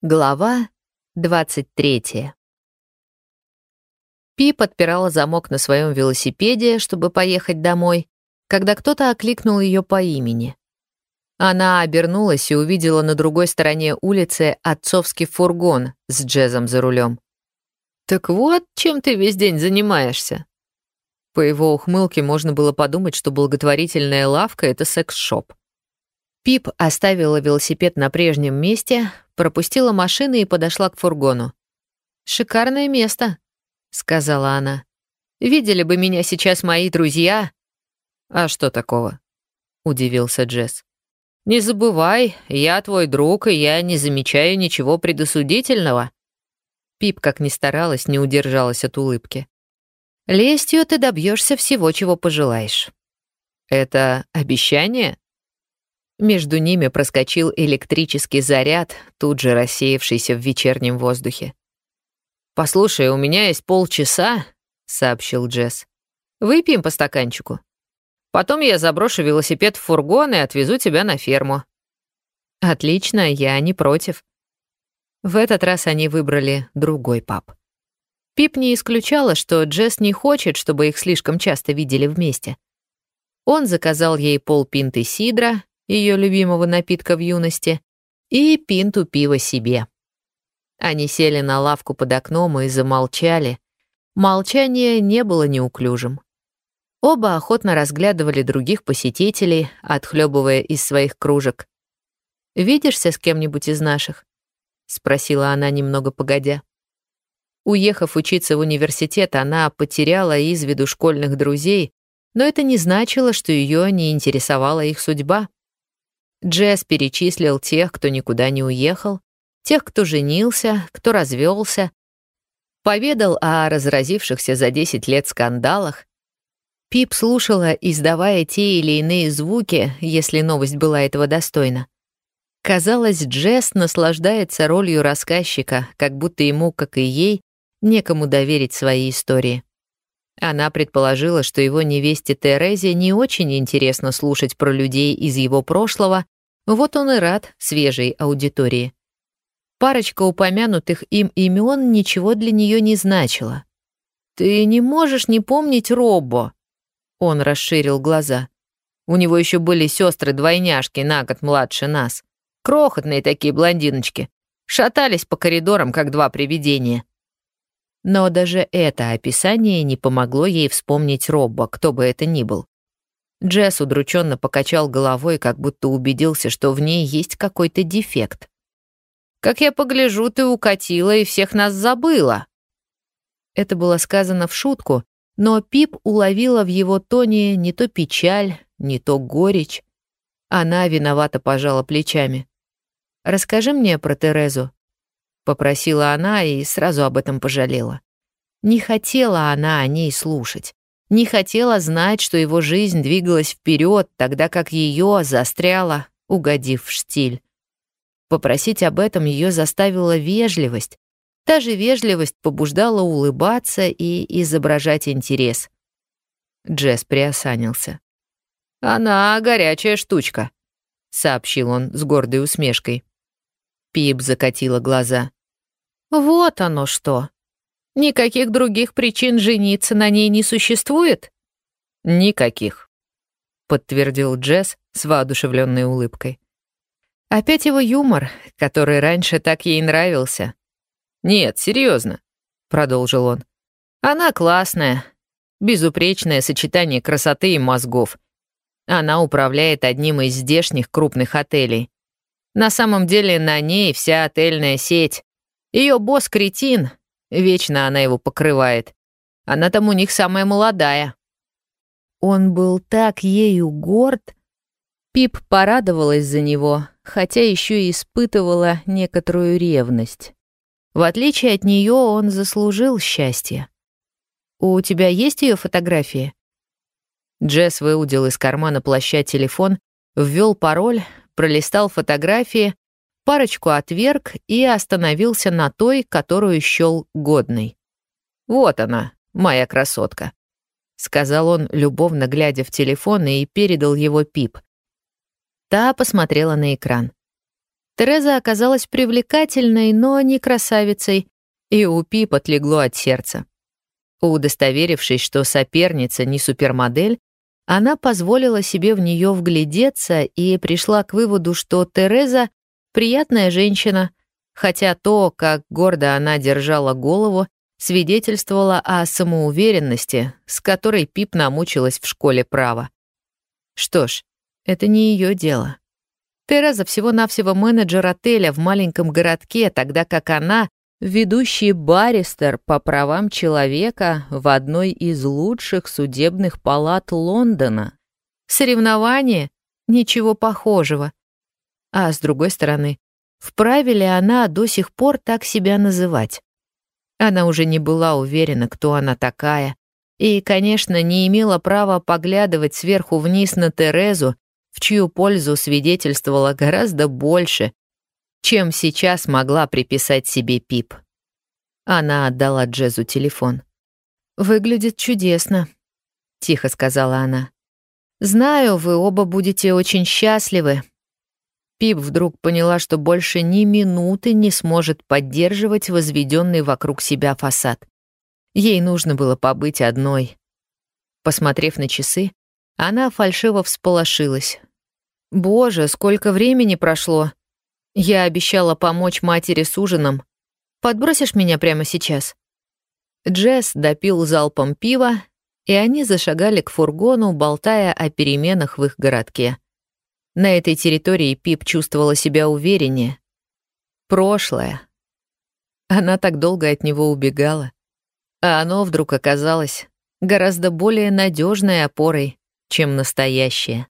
Глава 23 Пи подпирала замок на своем велосипеде, чтобы поехать домой, когда кто-то окликнул ее по имени. Она обернулась и увидела на другой стороне улицы отцовский фургон с джезом за рулем. «Так вот, чем ты весь день занимаешься?» По его ухмылке можно было подумать, что благотворительная лавка — это секс-шоп. Пип оставила велосипед на прежнем месте, пропустила машину и подошла к фургону. «Шикарное место», — сказала она. «Видели бы меня сейчас мои друзья». «А что такого?» — удивился Джесс. «Не забывай, я твой друг, и я не замечаю ничего предосудительного». Пип, как ни старалась, не удержалась от улыбки. «Лестью ты добьешься всего, чего пожелаешь». «Это обещание?» Между ними проскочил электрический заряд, тут же рассеявшийся в вечернем воздухе. «Послушай, у меня есть полчаса», — сообщил Джесс. «Выпьем по стаканчику. Потом я заброшу велосипед в фургон и отвезу тебя на ферму». «Отлично, я не против». В этот раз они выбрали другой паб. Пип не исключала, что Джесс не хочет, чтобы их слишком часто видели вместе. Он заказал ей полпинты сидра, ее любимого напитка в юности, и пинту пива себе. Они сели на лавку под окном и замолчали. Молчание не было неуклюжим. Оба охотно разглядывали других посетителей, отхлебывая из своих кружек. «Видишься с кем-нибудь из наших?» — спросила она немного погодя. Уехав учиться в университет, она потеряла из виду школьных друзей, но это не значило, что ее не интересовала их судьба. Джесс перечислил тех, кто никуда не уехал, тех, кто женился, кто развелся, поведал о разразившихся за 10 лет скандалах. Пип слушала, издавая те или иные звуки, если новость была этого достойна. Казалось, Джесс наслаждается ролью рассказчика, как будто ему, как и ей, некому доверить свои истории. Она предположила, что его невесте Терезе не очень интересно слушать про людей из его прошлого, вот он и рад свежей аудитории. Парочка упомянутых им имен ничего для нее не значила. «Ты не можешь не помнить Роббо?» Он расширил глаза. У него еще были сестры-двойняшки на год младше нас. Крохотные такие блондиночки. Шатались по коридорам, как два привидения. Но даже это описание не помогло ей вспомнить Робба, кто бы это ни был. Джесс удрученно покачал головой, как будто убедился, что в ней есть какой-то дефект. «Как я погляжу, ты укатила и всех нас забыла». Это было сказано в шутку, но Пип уловила в его тоне не то печаль, не то горечь. Она виновато пожала плечами. «Расскажи мне про Терезу», попросила она и сразу об этом пожалела. Не хотела она о ней слушать. Не хотела знать, что его жизнь двигалась вперед, тогда как ее застряла, угодив в штиль. Попросить об этом ее заставила вежливость. Та же вежливость побуждала улыбаться и изображать интерес. Джесс приосанился. «Она горячая штучка», — сообщил он с гордой усмешкой. Пип закатила глаза. Вот оно что. Никаких других причин жениться на ней не существует? Никаких, подтвердил Джесс с воодушевленной улыбкой. Опять его юмор, который раньше так ей нравился. Нет, серьезно, продолжил он. Она классная, безупречное сочетание красоты и мозгов. Она управляет одним из здешних крупных отелей. На самом деле на ней вся отельная сеть. Ее босс кретин, вечно она его покрывает. Она там у них самая молодая. Он был так ею горд. Пип порадовалась за него, хотя еще и испытывала некоторую ревность. В отличие от нее он заслужил счастье. «У тебя есть ее фотографии?» Джесс выудил из кармана плаща телефон, ввел пароль, пролистал фотографии, парочку отверг и остановился на той, которую счел годной. «Вот она, моя красотка», — сказал он, любовно глядя в телефон и передал его Пип. Та посмотрела на экран. Тереза оказалась привлекательной, но не красавицей, и у Пип отлегло от сердца. Удостоверившись, что соперница не супермодель, она позволила себе в нее вглядеться и пришла к выводу, что Тереза — приятная женщина, хотя то, как гордо она держала голову, свидетельствовало о самоуверенности, с которой Пип намучилась в школе права. Что ж, это не ее дело. Тереза всего-навсего менеджер отеля в маленьком городке, тогда как она — ведущий баристер по правам человека в одной из лучших судебных палат Лондона. Соревнование? Ничего похожего. А с другой стороны, вправе ли она до сих пор так себя называть? Она уже не была уверена, кто она такая, и, конечно, не имела права поглядывать сверху вниз на Терезу, в чью пользу свидетельствовала гораздо больше, чем сейчас могла приписать себе Пип. Она отдала Джезу телефон. «Выглядит чудесно», — тихо сказала она. «Знаю, вы оба будете очень счастливы, Пип вдруг поняла, что больше ни минуты не сможет поддерживать возведенный вокруг себя фасад. Ей нужно было побыть одной. Посмотрев на часы, она фальшиво всполошилась. «Боже, сколько времени прошло! Я обещала помочь матери с ужином. Подбросишь меня прямо сейчас?» Джесс допил залпом пива, и они зашагали к фургону, болтая о переменах в их городке. На этой территории Пип чувствовала себя увереннее. Прошлое. Она так долго от него убегала. А оно вдруг оказалось гораздо более надежной опорой, чем настоящее.